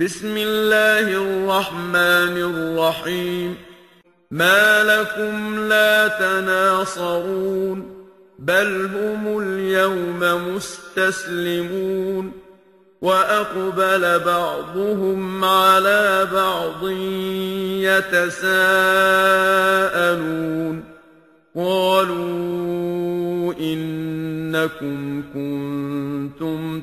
بسم الله الرحمن الرحيم. ما لكم لا تناصرون بل هم اليوم مستسلمون. وأقبل بعضهم على بعض يتساءلون. قالوا إنكم كنتم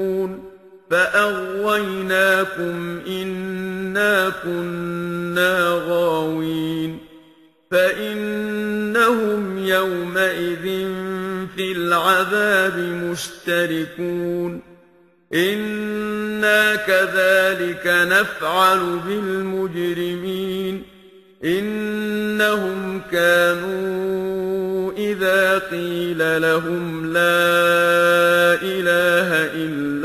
فأغويناكم إنا كنا غاوين فإنهم يومئذ في العذاب مشتركون إنا كذلك نفعل بالمجرمين إنهم كانوا إذا قيل لهم لا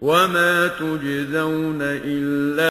وما تجزون إلا